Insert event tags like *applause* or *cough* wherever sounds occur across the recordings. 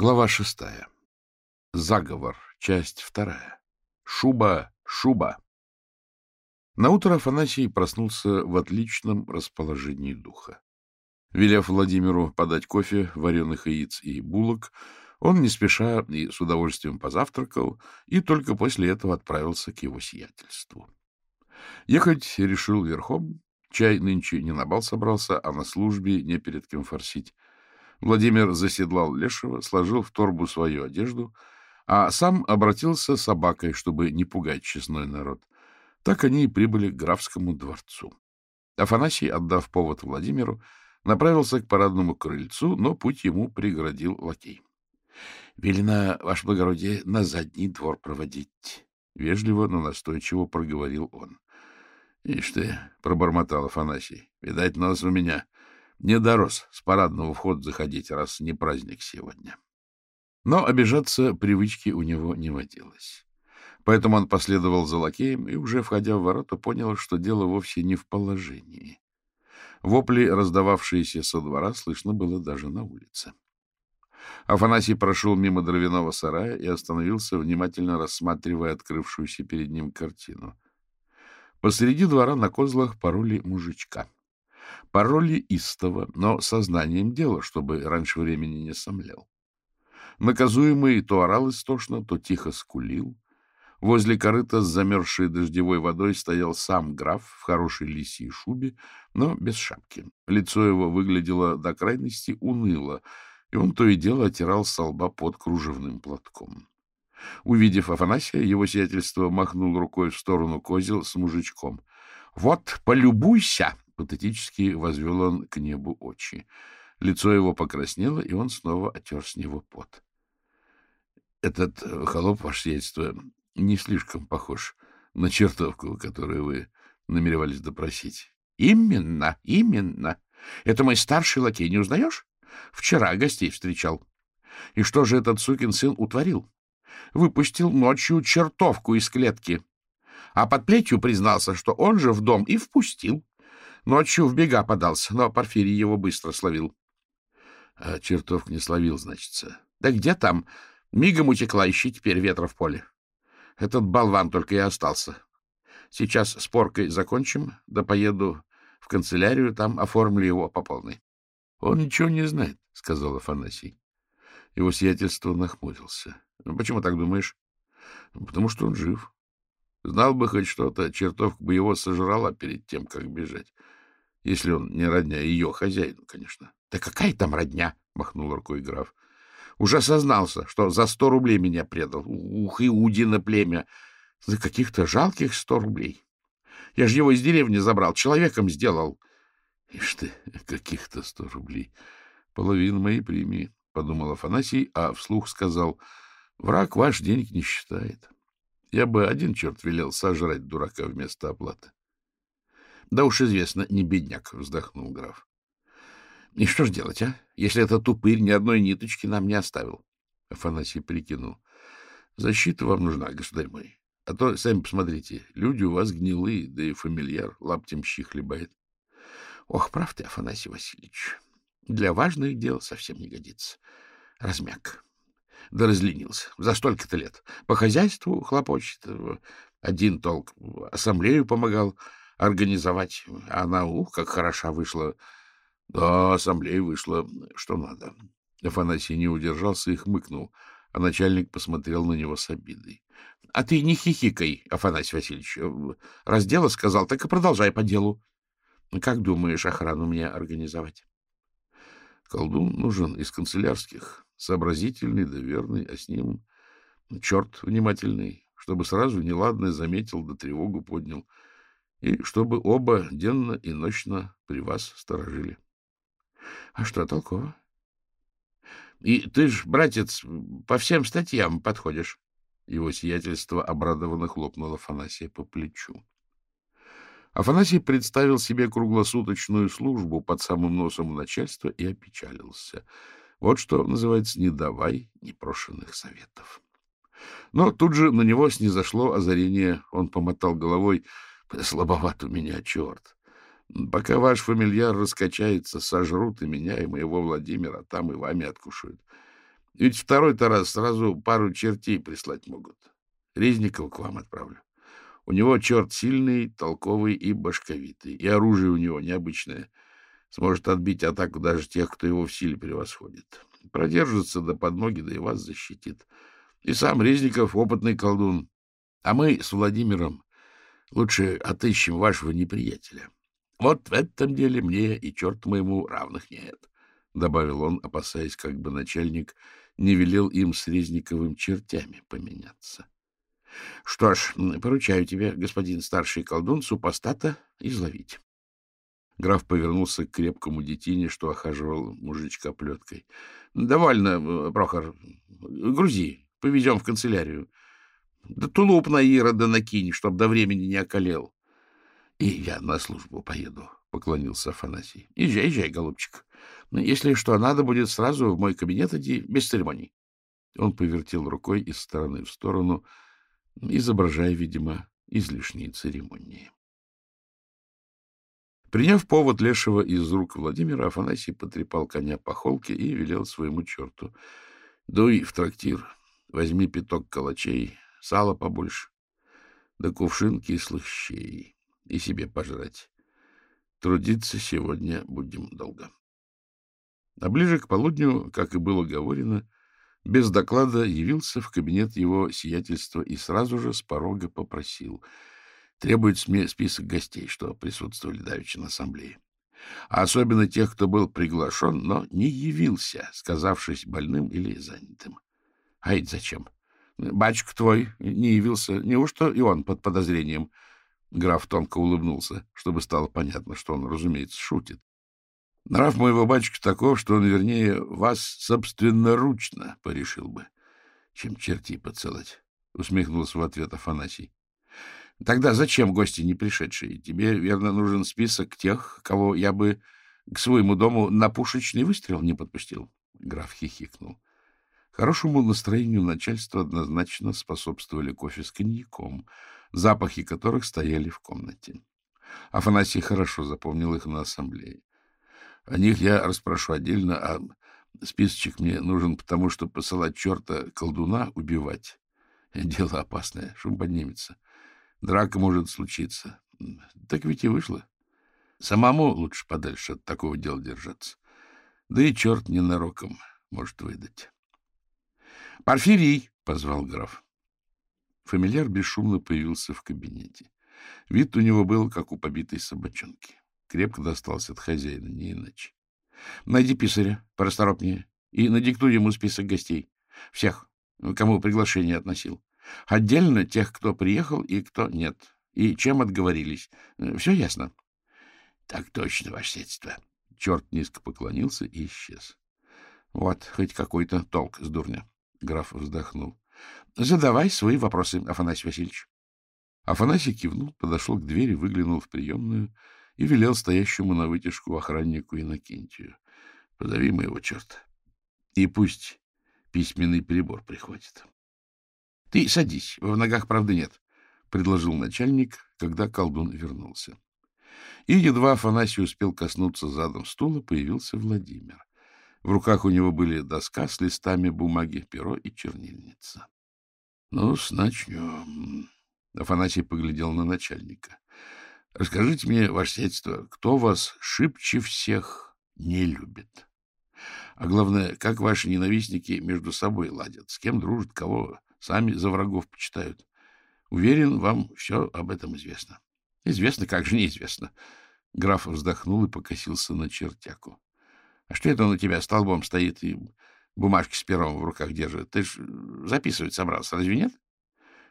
Глава шестая. Заговор. Часть вторая. Шуба, шуба. Наутро Афанасий проснулся в отличном расположении духа. Велев Владимиру подать кофе, вареных яиц и булок, он не спеша и с удовольствием позавтракал, и только после этого отправился к его сиятельству. Ехать решил верхом. Чай нынче не на бал собрался, а на службе не перед кем форсить. Владимир заседлал Лешего, сложил в торбу свою одежду, а сам обратился с собакой, чтобы не пугать честной народ. Так они и прибыли к графскому дворцу. Афанасий, отдав повод Владимиру, направился к парадному крыльцу, но путь ему преградил лакей. — Велено, ваше благородие, на задний двор проводить. Вежливо, но настойчиво проговорил он. — Ишь ты, — пробормотал Афанасий, — видать, нос у меня не дорос с парадного входа заходить, раз не праздник сегодня. Но обижаться привычки у него не водилось. Поэтому он последовал за лакеем и, уже входя в ворота, понял, что дело вовсе не в положении. Вопли, раздававшиеся со двора, слышно было даже на улице. Афанасий прошел мимо дровяного сарая и остановился, внимательно рассматривая открывшуюся перед ним картину. Посреди двора на козлах пароли мужичка — Пароли истово, но сознанием дела, чтобы раньше времени не сомлел. Наказуемый то орал истошно, то тихо скулил. Возле корыта с замерзшей дождевой водой стоял сам граф в хорошей лисьей шубе, но без шапки. Лицо его выглядело до крайности уныло, и он то и дело отирал со лба под кружевным платком. Увидев Афанасия, его сиятельство махнул рукой в сторону козел с мужичком. — Вот, полюбуйся! Патетически возвел он к небу очи. Лицо его покраснело, и он снова отер с него пот. — Этот э, холоп, ваше сиятельство, не слишком похож на чертовку, которую вы намеревались допросить. — Именно, именно. Это мой старший лакей, не узнаешь? Вчера гостей встречал. И что же этот сукин сын утворил? Выпустил ночью чертовку из клетки. А под плетью признался, что он же в дом и впустил. Ночью в бега подался, но Порфирий его быстро словил. А чертов не словил, значится. Да где там? Мигом утекла, ищи теперь ветра в поле. Этот болван только и остался. Сейчас с поркой закончим, да поеду в канцелярию, там оформлю его по полной. — Он ничего не знает, — сказал Афанасий. Его сиятельство нахмурился. — Почему так думаешь? — Потому что он жив. Знал бы хоть что-то, чертовка бы его сожрала перед тем, как бежать. Если он не родня ее хозяину, конечно. — Да какая там родня? — махнул рукой граф. — Уже сознался, что за сто рублей меня предал. Ух, Иудина племя! За каких-то жалких сто рублей. Я же его из деревни забрал, человеком сделал. — Ишь ты, каких-то сто рублей. Половину моей премии, — подумал Афанасий, а вслух сказал, — враг ваш денег не считает. Я бы один черт велел сожрать дурака вместо оплаты. — Да уж известно, не бедняк, — вздохнул граф. — И что ж делать, а, если этот тупырь ни одной ниточки нам не оставил? Афанасий прикинул. — Защита вам нужна, государь мой. А то, сами посмотрите, люди у вас гнилые, да и фамильяр лаптем щи хлебает. — Ох, прав ты, Афанасий Васильевич. Для важных дел совсем не годится. Размяк. Да разленился. За столько-то лет. По хозяйству хлопочет. Один толк. Ассамблею помогал организовать. Она, ух, как хороша вышла. Да, ассамблея вышла, что надо. Афанасий не удержался и хмыкнул, а начальник посмотрел на него с обидой. — А ты не хихикай, Афанасий Васильевич. Раз дело сказал, так и продолжай по делу. Как думаешь, охрану мне организовать? Колдун нужен из канцелярских, сообразительный, доверный, а с ним черт внимательный, чтобы сразу неладное заметил да тревогу поднял — и чтобы оба денно и ночно при вас сторожили. — А что толково? — И ты ж, братец, по всем статьям подходишь. Его сиятельство обрадованно хлопнуло Афанасия по плечу. Афанасий представил себе круглосуточную службу под самым носом начальства и опечалился. Вот что называется «не давай непрошенных советов». Но тут же на него снизошло озарение. Он помотал головой — Слабоват у меня черт. Пока ваш фамильяр раскачается, сожрут и меня, и моего Владимира, там и вами откушают. Ведь второй-то раз сразу пару чертей прислать могут. Резникова к вам отправлю. У него черт сильный, толковый и башковитый, и оружие у него необычное. Сможет отбить атаку даже тех, кто его в силе превосходит. Продержится до подмоги, да и вас защитит. И сам Резников — опытный колдун. А мы с Владимиром лучше отыщем вашего неприятеля. Вот в этом деле мне и черт моему равных нет, — добавил он, опасаясь, как бы начальник не велел им с Резниковым чертями поменяться. — Что ж, поручаю тебе, господин старший колдун, супостата изловить. Граф повернулся к крепкому детине, что охаживал мужичка плеткой. — Довольно, Прохор. Грузи, повезем в канцелярию. Да тулуп на Ирода накинь, чтоб до времени не околел. — И я на службу поеду, — поклонился Афанасий. — Езжай, езжай, голубчик. Если что надо будет, сразу в мой кабинет иди, без церемоний. Он повертел рукой из стороны в сторону, изображая, видимо, излишние церемонии. Приняв повод лешего из рук Владимира, Афанасий потрепал коня по холке и велел своему черту. — Дуй в трактир, возьми пяток калачей, сала побольше, да кувшин кислых щей и себе пожрать. Трудиться сегодня будем долго. А ближе к полудню, как и было говорено, без доклада явился в кабинет его сиятельства и сразу же с порога попросил. Требует список гостей, что присутствовали давеча на ассамблее. А особенно тех, кто был приглашен, но не явился, сказавшись больным или занятым. А это зачем? Батюшка твой не явился. Неужто и он под подозрением? Граф тонко улыбнулся, чтобы стало понятно, что он, разумеется, шутит. Нрав моего батюшки таков, что он, вернее, вас собственноручно порешил бы, чем черти поцелать, — усмехнулся в ответ Афанасий. — Тогда зачем гости не пришедшие? Тебе, верно, нужен список тех, кого я бы к своему дому на пушечный выстрел не подпустил? Граф хихикнул. Хорошему настроению начальства однозначно способствовали кофе с коньяком, запахи которых стояли в комнате. Афанасий хорошо запомнил их на ассамблее. О них я расспрошу отдельно, а списочек мне нужен, потому что посылать черта колдуна убивать — дело опасное, шум поднимется. Драка может случиться. Так ведь и вышло. Самому лучше подальше от такого дела держаться. Да и черт ненароком может выдать. — Порфирий! — позвал граф. Фамильяр бесшумно появился в кабинете. Вид у него был, как у побитой собачонки. Крепко достался от хозяина, не иначе. — Найди писаря, порасторопнее, и надиктуй ему список гостей. Всех, кому приглашение относил. Отдельно тех, кто приехал и кто нет. И чем отговорились. Все ясно? — Так точно, ваше сельство. Черт низко поклонился и исчез. — Вот, хоть какой-то толк с дурня. Граф вздохнул. — Задавай свои вопросы, Афанасий Васильевич. Афанасий кивнул, подошел к двери, выглянул в приемную и велел стоящему на вытяжку охраннику Иннокентию. — Позови моего черта. И пусть письменный прибор прихватит. — Ты садись, в ногах правды нет, — предложил начальник, когда колдун вернулся. И едва Афанасий успел коснуться задом стула, появился Владимир. В руках у него были доска с листами бумаги, перо и чернильница. — Ну, начнем. Афанасий поглядел на начальника. — Расскажите мне, ваше сельство, кто вас шибче всех не любит? А главное, как ваши ненавистники между собой ладят, с кем дружат, кого сами за врагов почитают? Уверен, вам все об этом известно. — Известно, как же неизвестно. Граф вздохнул и покосился на чертяку. А что это он у тебя столбом стоит и бумажки с пером в руках держит? Ты ж записывать собрался, разве нет?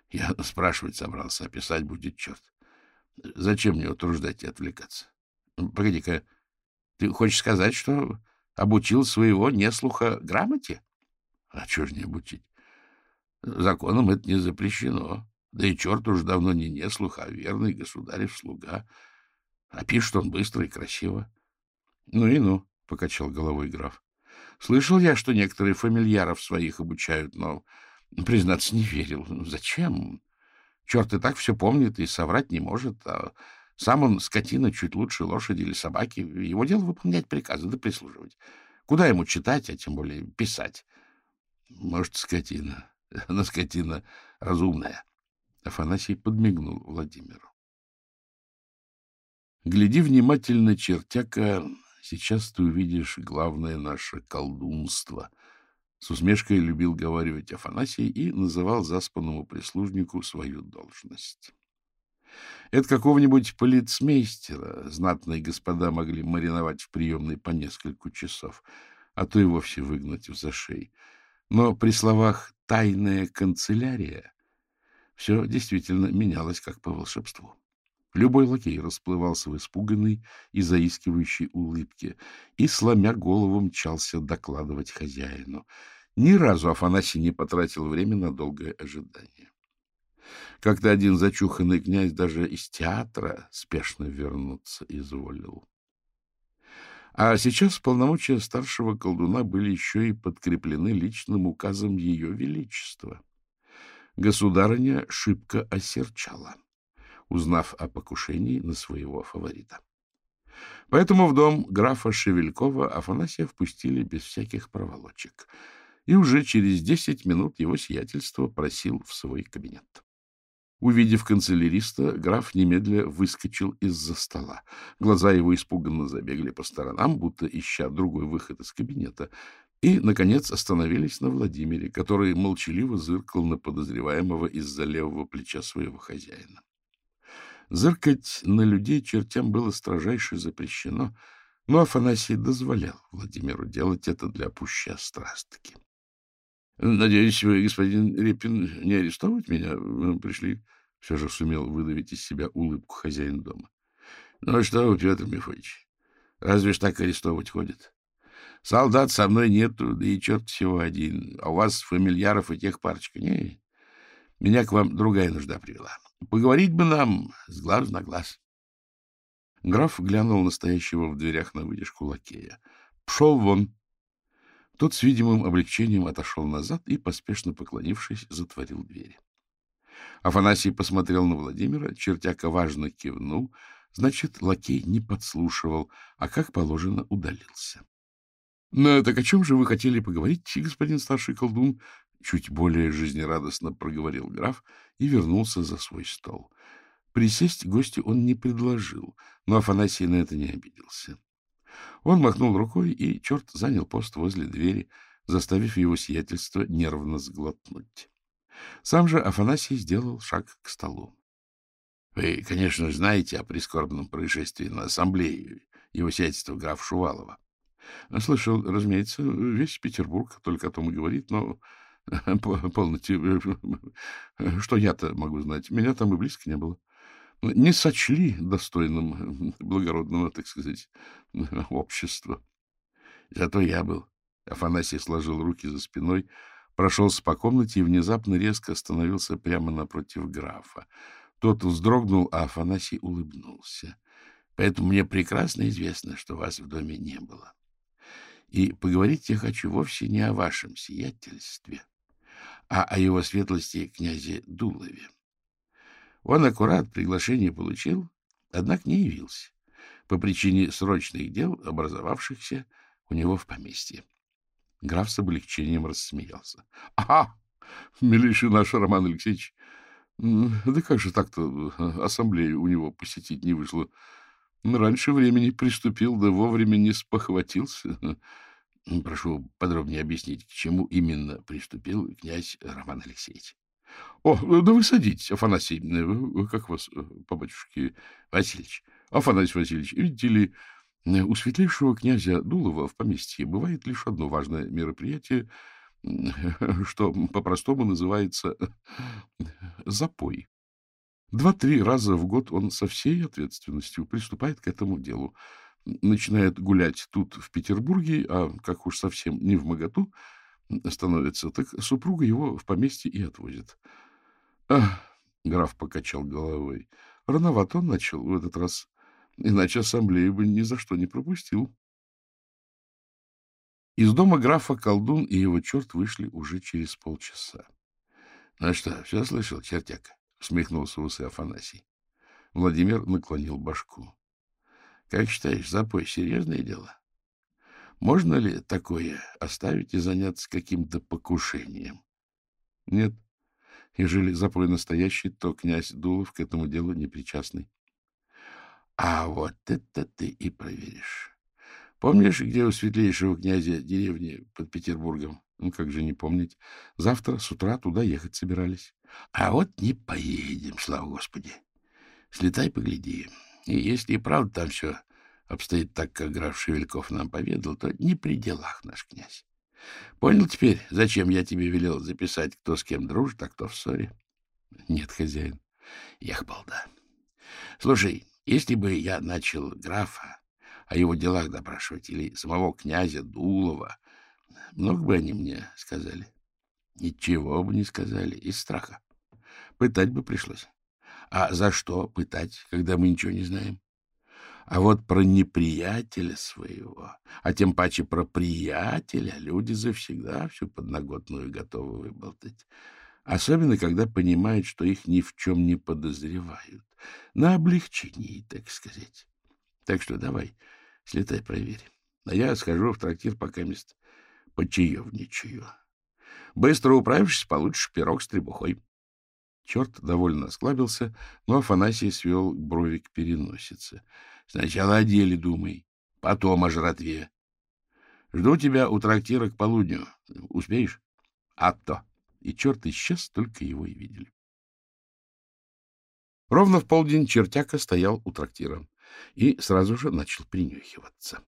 Я спрашивать собрался, а писать будет черт. Зачем мне утруждать и отвлекаться? Погоди-ка, ты хочешь сказать, что обучил своего неслуха грамоте? А чего ж не обучить? Законом это не запрещено. Да и черт уж давно не неслух, а верный государев слуга. А пишет он быстро и красиво. Ну и ну. — покачал головой граф. — Слышал я, что некоторые фамильяров своих обучают, но, признаться, не верил. Зачем? Черт и так все помнит и соврать не может, а сам он скотина чуть лучше лошади или собаки. Его дело выполнять приказы да прислуживать. Куда ему читать, а тем более писать? Может, скотина. *laughs* Но скотина разумная. Афанасий подмигнул Владимиру. Гляди внимательно, чертяка, сейчас ты увидишь главное наше колдунство. С усмешкой любил говаривать Афанасий и называл заспанному прислужнику свою должность. Это какого-нибудь полицмейстера знатные господа могли мариновать в приемной по несколько часов, а то и вовсе выгнать в зашей. Но при словах «тайная канцелярия» все действительно менялось как по волшебству. Любой лакей расплывался в испуганной и заискивающей улыбке и, сломя голову, мчался докладывать хозяину. Ни разу Афанасий не потратил время на долгое ожидание. Как-то один зачуханный князь даже из театра спешно вернуться изволил. А сейчас полномочия старшего колдуна были еще и подкреплены личным указом Ее Величества. Государыня шибко осерчала — узнав о покушении на своего фаворита. Поэтому в дом графа Шевелькова Афанасия впустили без всяких проволочек, и уже через десять минут его сиятельство просил в свой кабинет. Увидев канцеляриста, граф немедля выскочил из-за стола. Глаза его испуганно забегали по сторонам, будто ища другой выход из кабинета, и, наконец, остановились на Владимире, который молчаливо зыркал на подозреваемого из-за левого плеча своего хозяина. Зыркать на людей чертям было строжайше запрещено, но Афанасий дозволял Владимиру делать это для пущей страстки. — Надеюсь, вы, господин Репин, не арестовывать меня пришли? — все же сумел выдавить из себя улыбку хозяин дома. — Ну что вы, Петр Михайлович, разве ж так арестовывать ходят? Солдат со мной нету, да и черт всего один, а у вас фамильяров и тех парочка. Не, меня к вам другая нужда привела. Поговорить бы нам с глаз на глаз. Граф глянул настоящего в дверях на выдержку лакея. — Пшел вон! Тот с видимым облегчением отошел назад и, поспешно поклонившись, затворил двери. Афанасий посмотрел на Владимира, чертяка важно кивнул, значит, лакей не подслушивал, а, как положено, удалился. — Ну, так о чем же вы хотели поговорить, господин старший колдун? Чуть более жизнерадостно проговорил граф и вернулся за свой стол. Присесть гостю он не предложил, но Афанасий на это не обиделся. Он махнул рукой, и черт занял пост возле двери, заставив его сиятельство нервно сглотнуть. Сам же Афанасий сделал шаг к столу. — Вы, конечно, знаете о прискорбном происшествии на ассамблее его сиятельства граф Шувалова. Слышал, разумеется, весь Петербург только о том и говорит, но *laughs* Полноте. Что я-то могу знать? Меня там и близко не было. Не сочли достойным благородного, так сказать, *laughs* общества. Зато я был. Афанасий сложил руки за спиной, прошелся по комнате и внезапно резко остановился прямо напротив графа. Тот вздрогнул, а Афанасий улыбнулся. Поэтому мне прекрасно известно, что вас в доме не было. И поговорить я хочу вовсе не о вашем сиятельстве, а о его светлости князе Дулове. Он аккурат приглашение получил, однако не явился по причине срочных дел, образовавшихся у него в поместье. Граф с облегчением рассмеялся. — Ага, милейший наш Роман Алексеевич, да как же так-то ассамблею у него посетить не вышло? Раньше времени приступил, да вовремя не спохватился. Прошу подробнее объяснить, к чему именно приступил князь Роман Алексеевич. — О, да вы садитесь, Афанасий, как вас э, по батюшке Васильевич? Афанасий Васильевич, видите ли, у светлейшего князя Дулова в поместье бывает лишь одно важное мероприятие, *laughs* что по-простому называется запой. Два-три раза в год он со всей ответственностью приступает к этому делу начинает гулять тут, в Петербурге, а как уж совсем не в моготу становится, так супруга его в поместье и отвозит. Ах, граф покачал головой. Рановато он начал в этот раз, иначе ассамблею бы ни за что не пропустил. Из дома графа колдун и его черт вышли уже через полчаса. — Ну что, все слышал, чертяк? — усмехнулся усы Афанасий. Владимир наклонил башку. Как считаешь, запой — серьезное дело? Можно ли такое оставить и заняться каким-то покушением? Нет. Ежели запой настоящий, то князь Дулов к этому делу не причастный. А вот это ты и проверишь. Помнишь, где у светлейшего князя деревни под Петербургом? Ну, как же не помнить. Завтра с утра туда ехать собирались. А вот не поедем, слава Господи. Слетай, погляди. И если и правда там все обстоит так, как граф Шевельков нам поведал, то не при делах наш князь. Понял теперь, зачем я тебе велел записать, кто с кем дружит, а кто в ссоре? Нет, хозяин. Эх, балда. Слушай, если бы я начал графа о его делах допрашивать или самого князя Дулова, много бы они мне сказали. Ничего бы не сказали из страха. Пытать бы пришлось. А за что пытать, когда мы ничего не знаем? А вот про неприятеля своего, а тем паче про приятеля, люди завсегда всю подноготную готовы выболтать. Особенно, когда понимают, что их ни в чем не подозревают. На облегчении, так сказать. Так что давай, слетай, проверь. А я схожу в трактир пока мест почаевничаю. Быстро управившись, получишь пирог с требухой. Черт довольно осклабился, но Афанасий свел брови к переносице. — Сначала о деле думай, потом о жратве. Жду тебя у трактира к полудню. Успеешь? А то. И черт исчез, только его и видели. Ровно в полдень чертяка стоял у трактира и сразу же начал принюхиваться.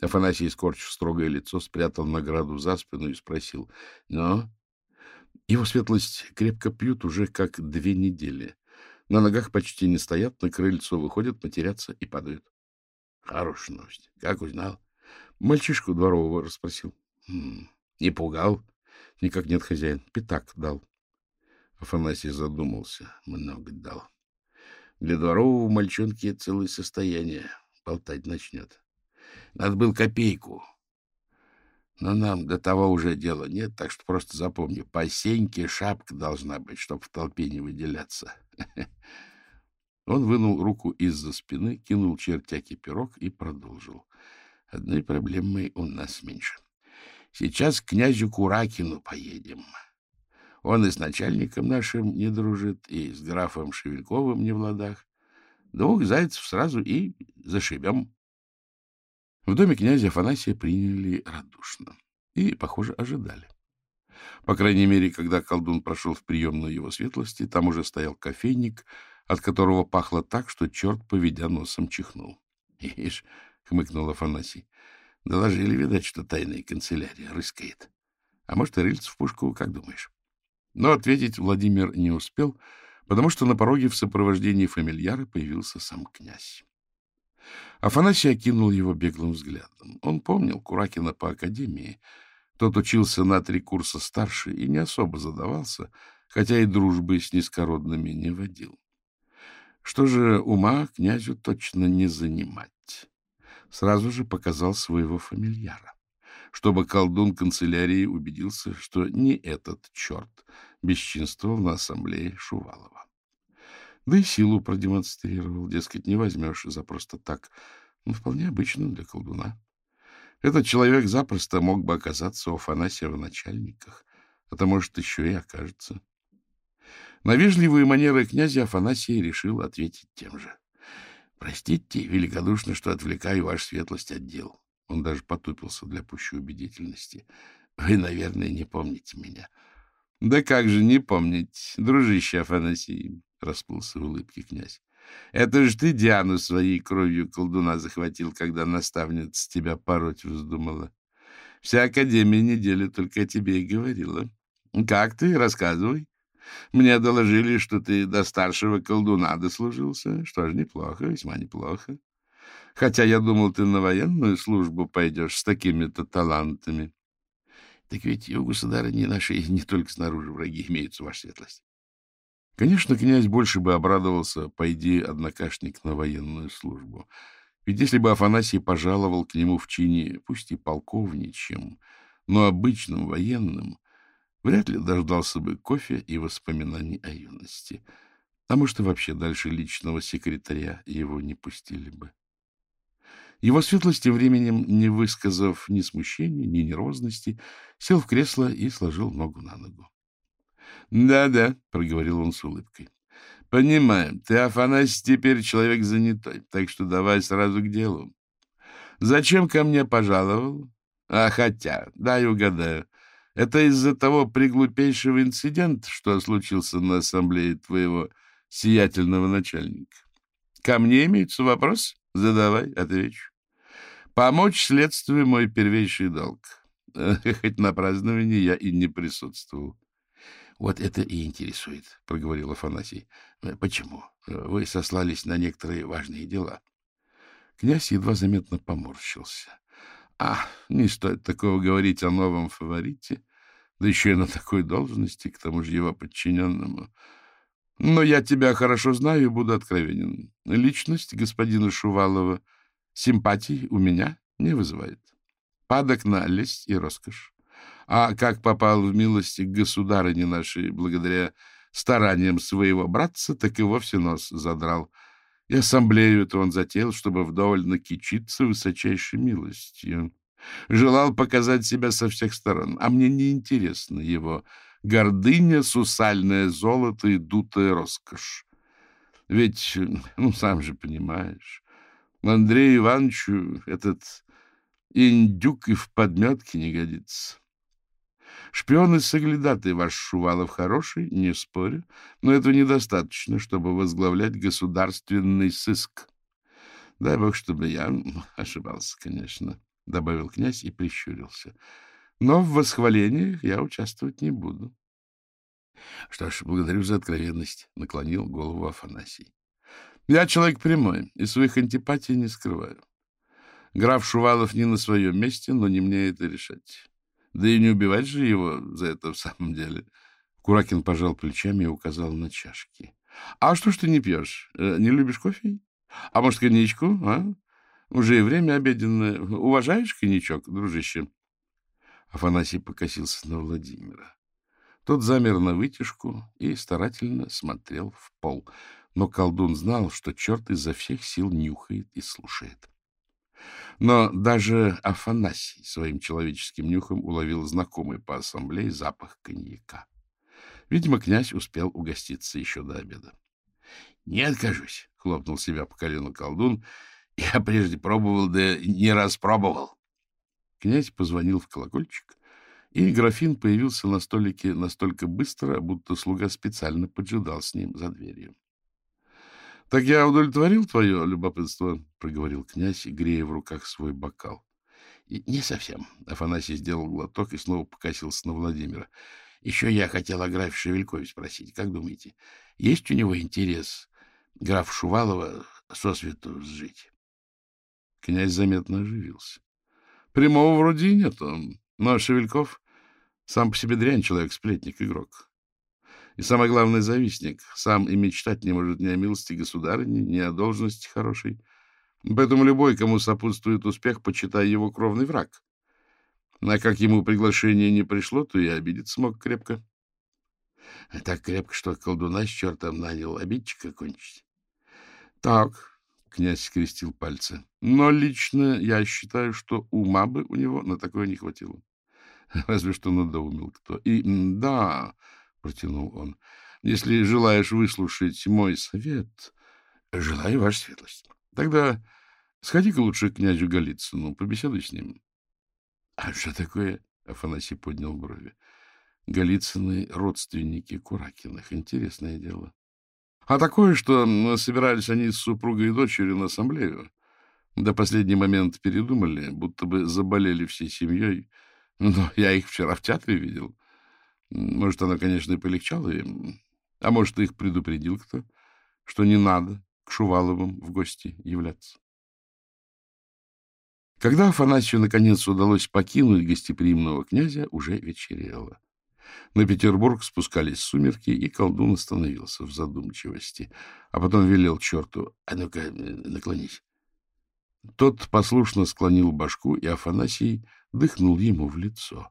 Афанасий, скорчив строгое лицо, спрятал награду за спину и спросил. — Ну, его светлость крепко пьют уже как две недели. На ногах почти не стоят, на крыльцо выходят, матерятся и падают. Хорошая новость. Как узнал? Мальчишку дворового расспросил. Хм, не пугал? Никак нет, хозяин. Пятак дал. Афанасий задумался. Много дал. Для дворового мальчонки целое состояние. Болтать начнет. Надо было копейку. Но нам до того уже дела нет, так что просто запомни, по сеньке шапка должна быть, чтобы в толпе не выделяться. *laughs* Он вынул руку из-за спины, кинул чертяки пирог и продолжил. Одной проблемой у нас меньше. Сейчас к князю Куракину поедем. Он и с начальником нашим не дружит, и с графом Шевельковым не в ладах. Двух зайцев сразу и зашибем. В доме князя Афанасия приняли радушно и, похоже, ожидали. По крайней мере, когда колдун прошел в приемную его светлости, там уже стоял кофейник, от которого пахло так, что черт, поведя носом, чихнул. — Ишь, — хмыкнул Афанасий, — доложили, видать, что тайная канцелярия рыскает. А может, и рыльц в пушку, как думаешь? Но ответить Владимир не успел, потому что на пороге в сопровождении фамильяра появился сам князь. Афанасий окинул его беглым взглядом. Он помнил Куракина по академии. Тот учился на три курса старше и не особо задавался, хотя и дружбы с низкородными не водил. Что же ума князю точно не занимать? Сразу же показал своего фамильяра, чтобы колдун канцелярии убедился, что не этот черт бесчинствовал на ассамблее Шувалова. Да и силу продемонстрировал, дескать, не возьмешь за просто так. Ну, вполне обычно для колдуна. Этот человек запросто мог бы оказаться у Афанасия в начальниках, а то, может, еще и окажется. На вежливые манеры князя Афанасий решил ответить тем же. — Простите великодушно, что отвлекаю вашу светлость от дел. Он даже потупился для пущей убедительности. — Вы, наверное, не помните меня. — Да как же не помнить, дружище Афанасий. — расплылся в улыбке князь. — Это же ты Диану своей кровью колдуна захватил, когда наставница тебя пороть вздумала. Вся Академия неделю только о тебе и говорила. Как ты? Рассказывай. Мне доложили, что ты до старшего колдуна дослужился. Что ж, неплохо, весьма неплохо. Хотя я думал, ты на военную службу пойдешь с такими-то талантами. Так ведь у государыни нашей не только снаружи враги имеются, ваша светлость. Конечно, князь больше бы обрадовался, пойди однокашник на военную службу. Ведь если бы Афанасий пожаловал к нему в чине, пусть и полковничьим, но обычным военным, вряд ли дождался бы кофе и воспоминаний о юности. А может, и вообще дальше личного секретаря его не пустили бы. Его светлость тем временем, не высказав ни смущения, ни нервозности, сел в кресло и сложил ногу на ногу. «Да, — Да-да, — проговорил он с улыбкой. — Понимаю, ты, Афанасий, теперь человек занятой, так что давай сразу к делу. Зачем ко мне пожаловал? А хотя, дай угадаю, это из-за того приглупейшего инцидента, что случился на ассамблее твоего сиятельного начальника. Ко мне имеется вопрос? Задавай, отвечу. Помочь следствию мой первейший долг. *laughs* Хоть на праздновании я и не присутствовал. — Вот это и интересует, — проговорил Афанасий. — Почему? Вы сослались на некоторые важные дела. Князь едва заметно поморщился. — А, не стоит такого говорить о новом фаворите, да еще и на такой должности, к тому же его подчиненному. Но я тебя хорошо знаю и буду откровенен. Личность господина Шувалова симпатий у меня не вызывает. Падок на лесть и роскошь. А как попал в милости к государыне нашей благодаря стараниям своего братца, так и вовсе нос задрал. И ассамблею это он затеял, чтобы вдоволь накичиться высочайшей милостью. Желал показать себя со всех сторон, а мне не интересно его гордыня, сусальное золото и дутая роскошь. Ведь, ну, сам же понимаешь, Андрею Ивановичу этот индюк и в подметке не годится. Шпион и соглядатый ваш Шувалов хороший, не спорю, но этого недостаточно, чтобы возглавлять государственный сыск. Дай бог, чтобы я ошибался, конечно, — добавил князь и прищурился. Но в восхвалениях я участвовать не буду. — Что ж, благодарю за откровенность, — наклонил голову Афанасий. — Я человек прямой и своих антипатий не скрываю. Граф Шувалов не на своем месте, но не мне это решать. Да и не убивать же его за это в самом деле. Куракин пожал плечами и указал на чашки. — А что ж ты не пьешь? Э, не любишь кофе? А может, коньячку, а? Уже и время обеденное. Уважаешь коньячок, дружище? Афанасий покосился на Владимира. Тот замер на вытяжку и старательно смотрел в пол. Но колдун знал, что черт изо всех сил нюхает и слушает. Но даже Афанасий своим человеческим нюхом уловил знакомый по ассамблее запах коньяка. Видимо, князь успел угоститься еще до обеда. — Не откажусь, — хлопнул себя по колену колдун. — Я прежде пробовал, да не раз пробовал. Князь позвонил в колокольчик, и графин появился на столике настолько быстро, будто слуга специально поджидал с ним за дверью. — Так я удовлетворил твое любопытство, — проговорил князь, грея в руках свой бокал. — Не совсем. Афанасий сделал глоток и снова покосился на Владимира. — Еще я хотел о графе Шевелькове спросить. Как думаете, есть у него интерес граф Шувалова сосвету сжить? Князь заметно оживился. Прямого вроде и нет. Но Шевельков сам по себе дрянь человек, сплетник, игрок. И самое главное, завистник. Сам и мечтать не может ни о милости государыни, ни о должности хорошей. Поэтому любой, кому сопутствует успех, почитай его кровный враг. А как ему приглашение не пришло, то и обидеться мог крепко. Так крепко, что колдуна с чертом нанял обидчика кончить. Так, Князь скрестил пальцы. Но лично я считаю, что ума бы у него на такое не хватило. Разве что надоумил кто. И да, протянул он, если желаешь выслушать мой совет, желаю, ваша светлость. Тогда сходи-ка лучше к князю Голицыну, побеседуй с ним. — А что такое? — Афанасий поднял брови. — Голицыны — родственники Куракиных. Интересное дело. А такое, что собирались они с супругой и дочерью на ассамблею. До последний момент передумали, будто бы заболели всей семьей. Но я их вчера в театре видел. Может, она, конечно, и полегчала им. А может, их предупредил кто, что не надо к Шуваловым в гости являться. Когда Афанасию наконец удалось покинуть гостеприимного князя, уже вечерело. На Петербург спускались сумерки, и колдун остановился в задумчивости, а потом велел черту, а ну-ка, наклонись. Тот послушно склонил башку, и Афанасий дыхнул ему в лицо.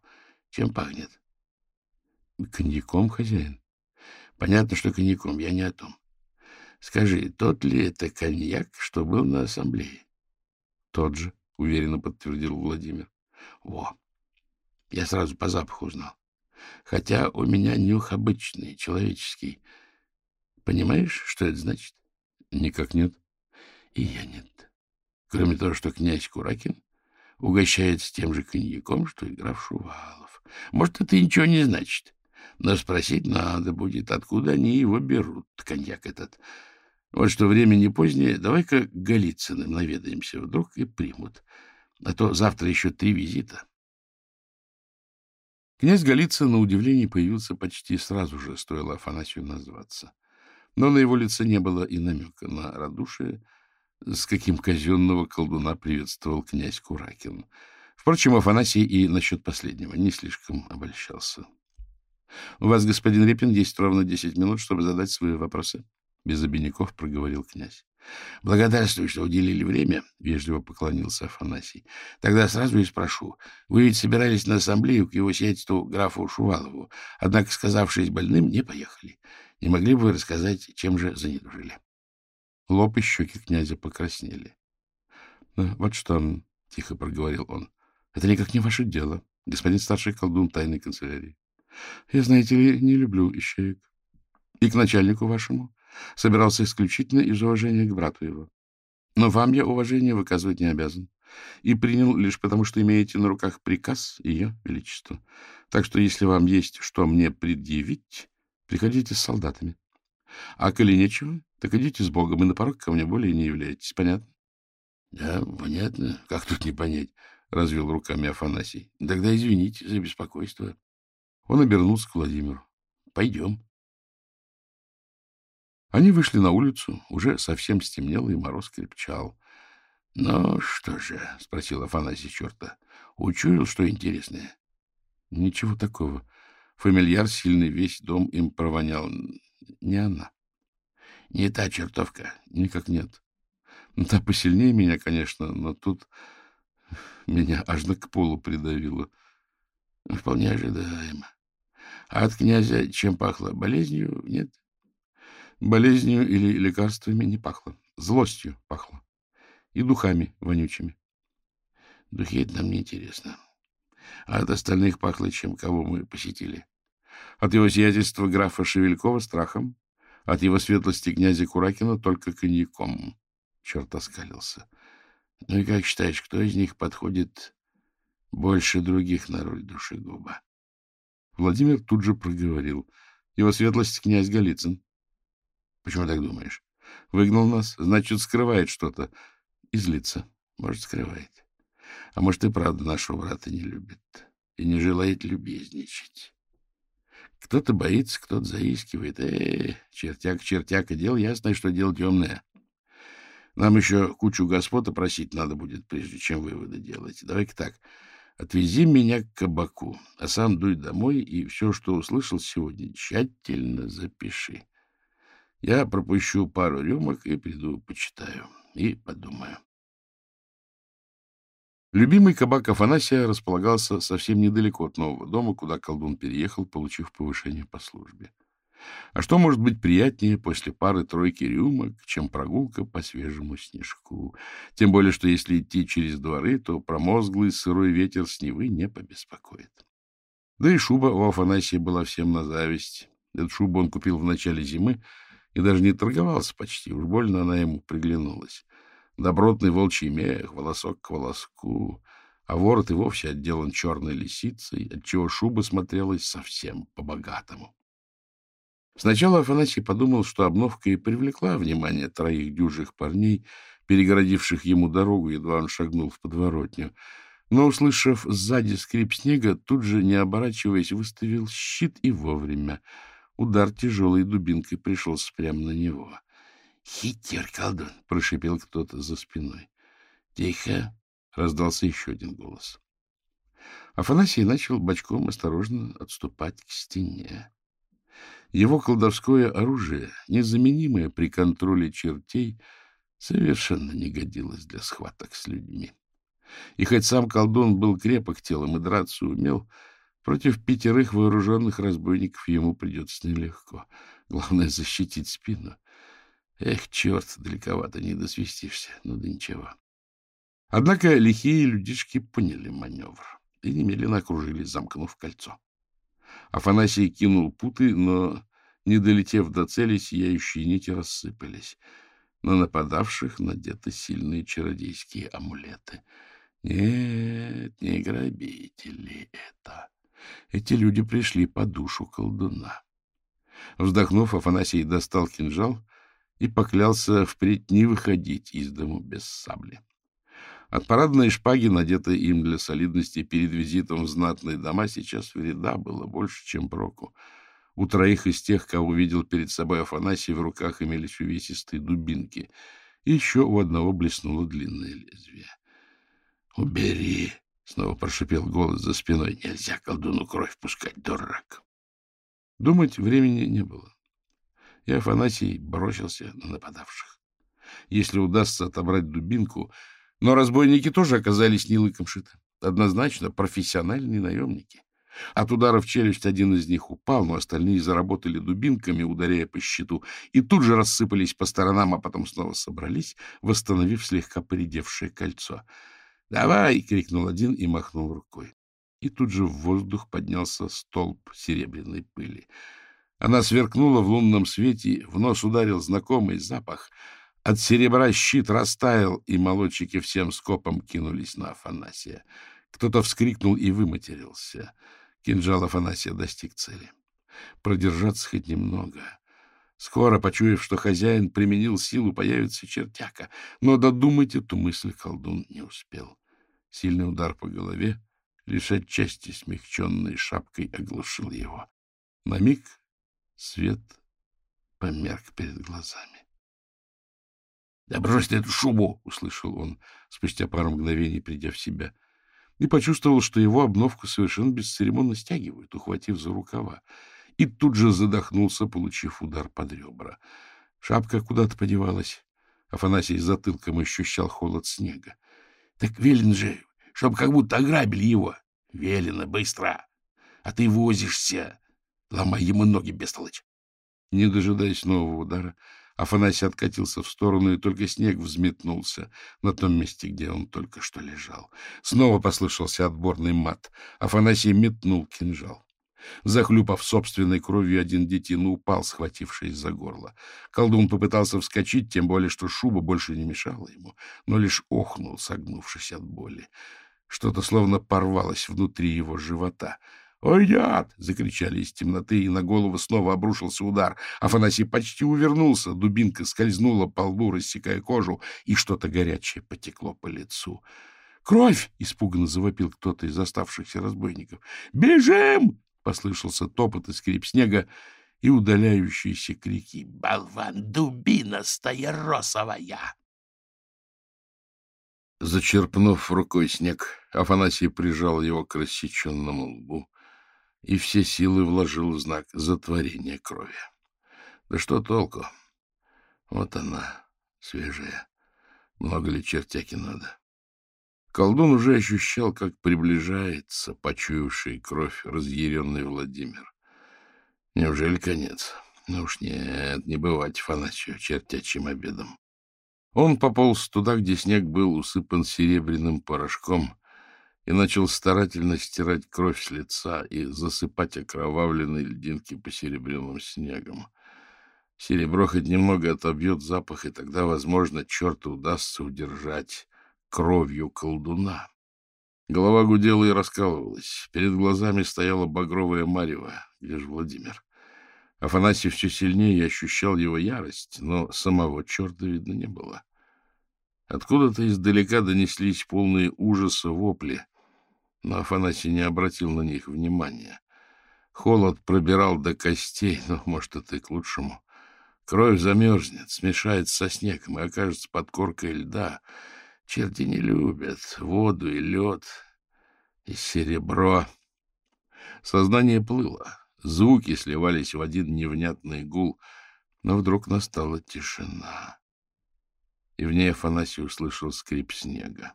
Чем пахнет? Коньяком, хозяин. Понятно, что коньяком, я не о том. Скажи, тот ли это коньяк, что был на ассамблее? Тот же, — уверенно подтвердил Владимир. — Во! Я сразу по запаху узнал. Хотя у меня нюх обычный, человеческий. Понимаешь, что это значит? — Никак нет. — И я нет. Кроме того, что князь Куракин угощается тем же коньяком, что и граф Шувалов. Может, это ничего не значит. Но спросить надо будет, откуда они его берут, коньяк этот. Вот что время не позднее, давай-ка к Голицыным наведаемся, вдруг и примут. А то завтра еще три визита. Князь Голицын, на удивление, появился почти сразу же, стоило Афанасию назваться. Но на его лице не было и намека на радушие, с каким казенного колдуна приветствовал князь Куракин. Впрочем, Афанасий и насчет последнего не слишком обольщался. — У вас, господин Репин, есть ровно десять минут, чтобы задать свои вопросы. Без обиняков проговорил князь. — Благодарствую, что уделили время, — вежливо поклонился Афанасий. — Тогда сразу и спрошу. Вы ведь собирались на ассамблею к его сиятельству графу Шувалову, однако, сказавшись больным, не поехали. Не могли бы вы рассказать, чем же занедужили? Лоб и щеки князя покраснели. — Вот что, — тихо проговорил он, — это никак не ваше дело, господин старший колдун тайной канцелярии. Я, знаете ли, не люблю ищеек. И к начальнику вашему собирался исключительно из уважения к брату его. Но вам я уважение выказывать не обязан. И принял лишь потому, что имеете на руках приказ ее величества. Так что, если вам есть что мне предъявить, приходите с солдатами. А коли нечего, так идите с Богом, и на порог ко мне более не являетесь. Понятно? — Да, понятно. Как тут не понять? — развел руками Афанасий. — Тогда извините за беспокойство. Он обернулся к Владимиру. — Пойдем. Они вышли на улицу, уже совсем стемнело, и мороз крепчал. — Ну что же, — спросил Афанасий черта, — учуял, что интересное? — Ничего такого. Фамильяр сильный, весь дом им провонял. Не она. — Не та чертовка? — Никак нет. Та посильнее меня, конечно, но тут меня аж к полу придавило. Вполне ожидаемо. А от князя чем пахло? Болезнью? Нет? Болезнью или лекарствами не пахло. Злостью пахло. И духами вонючими. Духи это нам не интересно. А от остальных пахло чем, кого мы посетили. От его сиятельства графа Шевелькова страхом, от его светлости князя Куракина только коньяком. Черт оскалился. Ну и как считаешь, кто из них подходит больше других на роль душегуба? Владимир тут же проговорил. Его светлость князь Голицын. Почему так думаешь? Выгнал нас, значит, скрывает что-то. И злится. Может, скрывает. А может, и правда нашего брата не любит и не желает любезничать. Кто-то боится, кто-то заискивает. Э, чертяк, чертяк, и дело ясное, что дело темное. Нам еще кучу господ просить надо будет, прежде чем выводы делать. Давай-ка так. Отвези меня к кабаку, а сам дуй домой и все, что услышал сегодня, тщательно запиши. Я пропущу пару рюмок и приду почитаю. И подумаю. Любимый кабак Афанасия располагался совсем недалеко от нового дома, куда колдун переехал, получив повышение по службе. А что может быть приятнее после пары-тройки рюмок, чем прогулка по свежему снежку? Тем более, что если идти через дворы, то промозглый сырой ветер с Невы не побеспокоит. Да и шуба у Афанасия была всем на зависть. Эту шубу он купил в начале зимы и даже не торговался почти, уж больно она ему приглянулась. Добротный волчий мех, волосок к волоску, а ворот и вовсе отделан черной лисицей, отчего шуба смотрелась совсем по-богатому. Сначала Афанасий подумал, что обновка и привлекла внимание троих дюжих парней, перегородивших ему дорогу, едва он шагнул в подворотню. Но, услышав сзади скрип снега, тут же, не оборачиваясь, выставил щит и вовремя. Удар тяжелой дубинкой пришелся прямо на него. — Хитер, колдун! — прошипел кто-то за спиной. — Тихо! — раздался еще один голос. Афанасий начал бочком осторожно отступать к стене. Его колдовское оружие, незаменимое при контроле чертей, совершенно не годилось для схваток с людьми. И хоть сам колдун был крепок телом и драться умел, против пятерых вооруженных разбойников ему придется нелегко. Главное — защитить спину. Эх, черт, далековато не досвистишься. Ну да ничего. Однако лихие людишки поняли маневр и немедленно окружили, замкнув кольцо. Афанасий кинул путы, но, не долетев до цели, сияющие нити рассыпались. На нападавших надеты сильные чародейские амулеты. Нет, не грабители это. Эти люди пришли по душу колдуна. Вздохнув, Афанасий достал кинжал и поклялся впредь не выходить из дому без сабли. От парадной шпаги, надетой им для солидности перед визитом в знатные дома, сейчас вреда было больше, чем проку. У троих из тех, кого видел перед собой Афанасий, в руках имелись увесистые дубинки, и еще у одного блеснуло длинное лезвие. — Убери! — снова прошипел голос за спиной. — Нельзя колдуну кровь пускать, дурак! Думать времени не было, и Афанасий бросился на нападавших. Если удастся отобрать дубинку, но разбойники тоже оказались не лыком шиты. Однозначно профессиональные наемники. От удара в челюсть один из них упал, но остальные заработали дубинками, ударяя по щиту, и тут же рассыпались по сторонам, а потом снова собрались, восстановив слегка поредевшее кольцо. «Давай!» — крикнул один и махнул рукой. И тут же в воздух поднялся столб серебряной пыли. Она сверкнула в лунном свете, в нос ударил знакомый запах — от серебра щит растаял, и молодчики всем скопом кинулись на Афанасия. Кто-то вскрикнул и выматерился. Кинжал Афанасия достиг цели. Продержаться хоть немного. Скоро, почуяв, что хозяин применил силу, появится чертяка. Но додумать эту мысль колдун не успел. Сильный удар по голове, лишь отчасти смягченной шапкой, оглушил его. На миг свет померк перед глазами. — Да брось ты эту шубу! — услышал он, спустя пару мгновений придя в себя, и почувствовал, что его обновку совершенно бесцеремонно стягивают, ухватив за рукава, и тут же задохнулся, получив удар под ребра. Шапка куда-то подевалась. Афанасий затылком ощущал холод снега. — Так велен же, чтобы как будто ограбили его. — Велено, быстро! А ты возишься! Ломай ему ноги, бестолочь! Не дожидаясь нового удара, Афанасий откатился в сторону, и только снег взметнулся на том месте, где он только что лежал. Снова послышался отборный мат. Афанасий метнул кинжал. Захлюпав собственной кровью, один детина упал, схватившись за горло. Колдун попытался вскочить, тем более, что шуба больше не мешала ему, но лишь охнул, согнувшись от боли. Что-то словно порвалось внутри его живота — «Уйдет!» — закричали из темноты, и на голову снова обрушился удар. Афанасий почти увернулся, дубинка скользнула по лбу, рассекая кожу, и что-то горячее потекло по лицу. «Кровь!» — испуганно завопил кто-то из оставшихся разбойников. «Бежим!» — послышался топот и скрип снега и удаляющиеся крики. «Болван, дубина стояросовая!» Зачерпнув рукой снег, Афанасий прижал его к рассеченному лбу и все силы вложил в знак затворения крови. Да что толку? Вот она, свежая. Много ли чертяки надо? Колдун уже ощущал, как приближается почуявший кровь разъяренный Владимир. Неужели конец? Ну уж нет, не бывать Фанасию чертячим обедом. Он пополз туда, где снег был усыпан серебряным порошком, и начал старательно стирать кровь с лица и засыпать окровавленные льдинки по серебряным снегам. Серебро хоть немного отобьет запах, и тогда, возможно, черту удастся удержать кровью колдуна. Голова гудела и раскалывалась. Перед глазами стояла багровая марево. Где же Владимир? Афанасий все сильнее ощущал его ярость, но самого черта видно не было. Откуда-то издалека донеслись полные ужаса вопли — но Афанасий не обратил на них внимания. Холод пробирал до костей, *laughs* но, может, это и к лучшему. Кровь замерзнет, смешается со снегом и окажется под коркой льда. Черти не любят воду и лед, и серебро. Сознание плыло, звуки сливались в один невнятный гул, но вдруг настала тишина. И в ней Афанасий услышал скрип снега.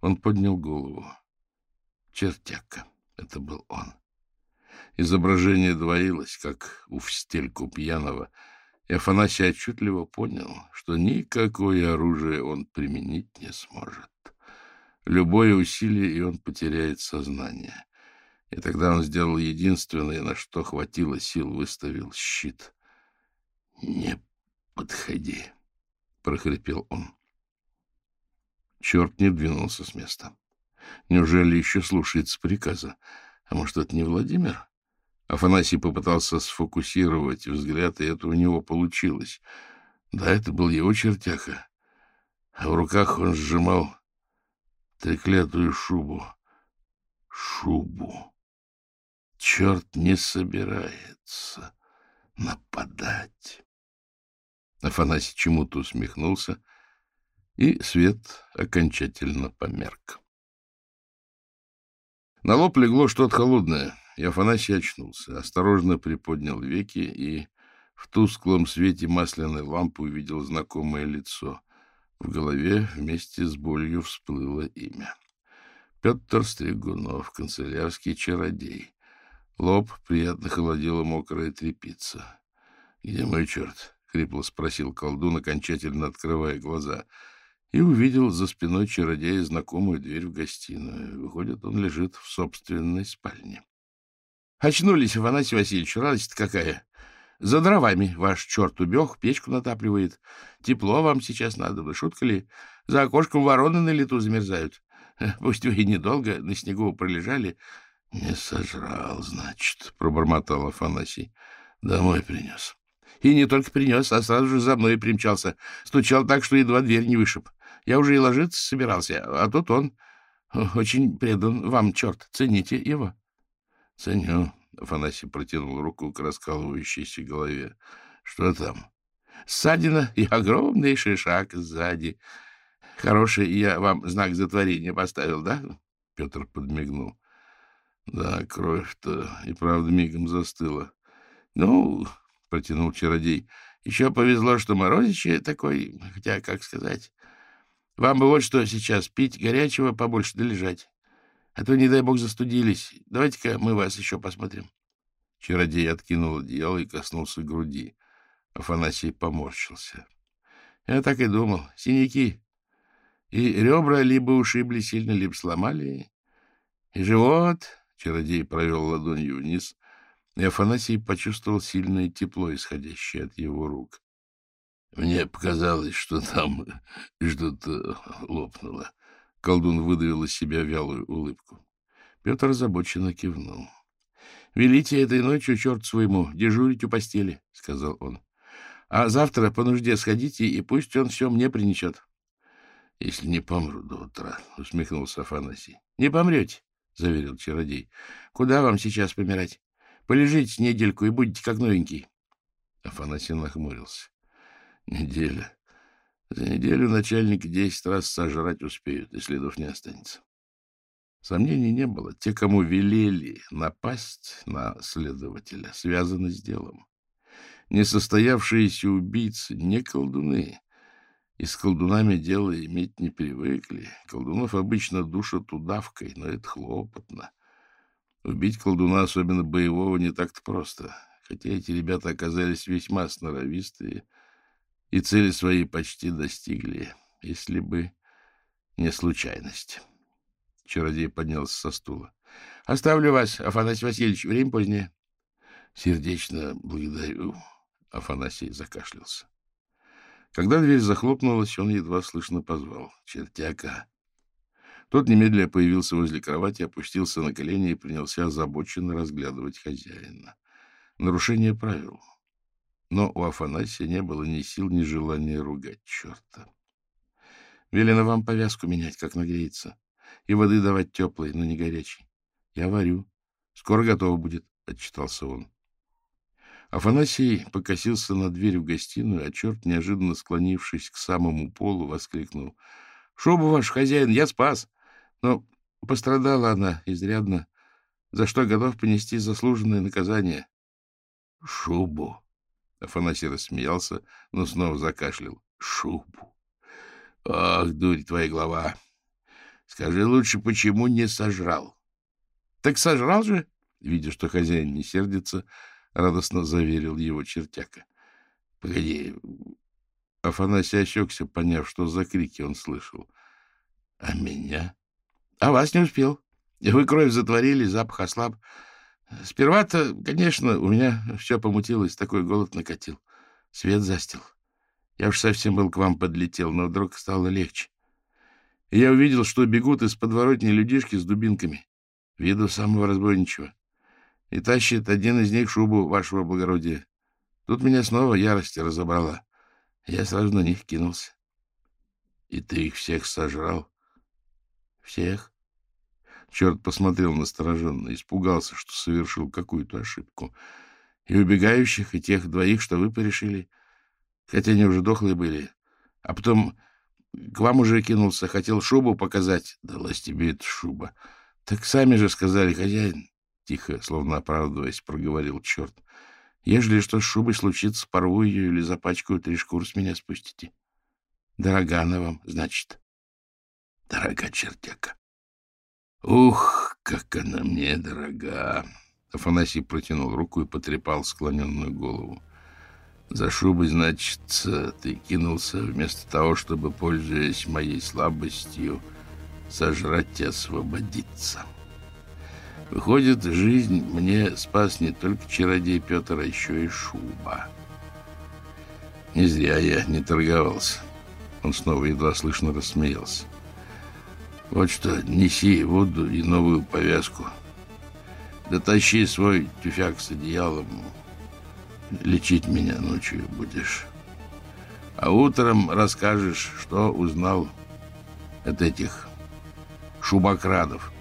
Он поднял голову. Чертяка. Это был он. Изображение двоилось, как у встельку пьяного, и Афанасий отчетливо понял, что никакое оружие он применить не сможет. Любое усилие, и он потеряет сознание. И тогда он сделал единственное, на что хватило сил, выставил щит. — Не подходи, — прохрипел он. Черт не двинулся с места. Неужели еще слушается приказа? А может, это не Владимир? Афанасий попытался сфокусировать взгляд, и это у него получилось. Да, это был его чертяка. А в руках он сжимал треклятую шубу. Шубу. Черт не собирается нападать. Афанасий чему-то усмехнулся, и свет окончательно померк. На лоб легло что-то холодное, и Афанасий очнулся, осторожно приподнял веки и в тусклом свете масляной лампы увидел знакомое лицо. В голове вместе с болью всплыло имя. Петр Стригунов, канцелярский чародей. Лоб приятно холодила мокрая тряпица. — Где мой черт? — хрипло спросил колдун, окончательно открывая глаза. И увидел за спиной чародея знакомую дверь в гостиную. Выходит, он лежит в собственной спальне. — Очнулись, Афанасий Васильевич, радость какая! За дровами ваш черт убег, печку натапливает. Тепло вам сейчас надо, вы шутка ли? За окошком вороны на лету замерзают. *laughs* Пусть вы и недолго на снегу пролежали. — Не сожрал, значит, — пробормотал Афанасий. — Домой принес. И не только принес, а сразу же за мной примчался. Стучал так, что едва дверь не вышиб. Я уже и ложиться собирался, а тут он очень предан вам, черт. Цените его. — Ценю, Афанасий протянул руку к раскалывающейся голове. — Что там? — Ссадина и огромный шишак сзади. Хороший я вам знак затворения поставил, да? Петр подмигнул. — Да, кровь-то и правда мигом застыла. — Ну, — протянул чародей, — еще повезло, что Морозичи такой, хотя, как сказать... Вам бы вот что сейчас, пить горячего побольше да лежать. А то, не дай бог, застудились. Давайте-ка мы вас еще посмотрим. Чародей откинул одеяло и коснулся груди. Афанасий поморщился. Я так и думал. Синяки. И ребра либо ушибли сильно, либо сломали. И живот... Чародей провел ладонью вниз, и Афанасий почувствовал сильное тепло, исходящее от его рук. Мне показалось, что там что-то лопнуло. Колдун выдавил из себя вялую улыбку. Петр озабоченно кивнул. — Велите этой ночью черт своему дежурить у постели, — сказал он. — А завтра по нужде сходите, и пусть он все мне принесет. — Если не помру до утра, — усмехнулся Афанасий. — Не помрете, — заверил чародей. — Куда вам сейчас помирать? Полежите недельку и будете как новенький. Афанасий нахмурился. — Неделя. За неделю начальник десять раз сожрать успеют, и следов не останется. Сомнений не было. Те, кому велели напасть на следователя, связаны с делом. Несостоявшиеся убийцы не колдуны. И с колдунами дело иметь не привыкли. Колдунов обычно душат удавкой, но это хлопотно. Убить колдуна, особенно боевого, не так-то просто. Хотя эти ребята оказались весьма сноровистые — и цели свои почти достигли, если бы не случайность. Чародей поднялся со стула. — Оставлю вас, Афанасий Васильевич, время позднее. — Сердечно благодарю. Афанасий закашлялся. Когда дверь захлопнулась, он едва слышно позвал. — Чертяка! Тот немедленно появился возле кровати, опустился на колени и принялся озабоченно разглядывать хозяина. Нарушение правил. Но у Афанасия не было ни сил, ни желания ругать черта. Велено вам повязку менять, как нагреется, и воды давать теплой, но не горячей. Я варю. Скоро готово будет, — отчитался он. Афанасий покосился на дверь в гостиную, а черт, неожиданно склонившись к самому полу, воскликнул. — Шубу ваш, хозяин, я спас! Но пострадала она изрядно, за что готов понести заслуженное наказание. — Шубу! Афанасий рассмеялся, но снова закашлял. — Шубу! Ах, дурь твоя голова! Скажи лучше, почему не сожрал? — Так сожрал же! Видя, что хозяин не сердится, радостно заверил его чертяка. — Погоди. Афанасий осекся, поняв, что за крики он слышал. — А меня — А вас не успел. Вы кровь затворили, запах ослаб. Сперва-то, конечно, у меня все помутилось, такой голод накатил. Свет застил. Я уж совсем был к вам подлетел, но вдруг стало легче. И я увидел, что бегут из подворотни людишки с дубинками, виду самого разбойничего. И тащит один из них шубу вашего благородия. Тут меня снова ярость разобрала. Я сразу на них кинулся. — И ты их всех сожрал? — Всех. Черт посмотрел настороженно, испугался, что совершил какую-то ошибку. И убегающих, и тех двоих, что вы порешили, хотя они уже дохлые были. А потом к вам уже кинулся, хотел шубу показать. Далась тебе эта шуба. Так сами же сказали, хозяин. Тихо, словно оправдываясь, проговорил черт. Ежели что с шубой случится, порву ее или запачкаю, три шкур с меня спустите. Дорога она вам, значит. Дорога чертяка. Ух, как она мне дорога. Афанасий протянул руку и потрепал склоненную голову. За шубой, значит, ты кинулся вместо того, чтобы, пользуясь моей слабостью, сожрать и освободиться. — Выходит, жизнь мне спас не только чародей Петр, а еще и шуба. Не зря я не торговался. Он снова едва слышно рассмеялся. Вот что, неси воду и новую повязку. Дотащи свой тюфяк с одеялом. Лечить меня ночью будешь. А утром расскажешь, что узнал от этих шубокрадов.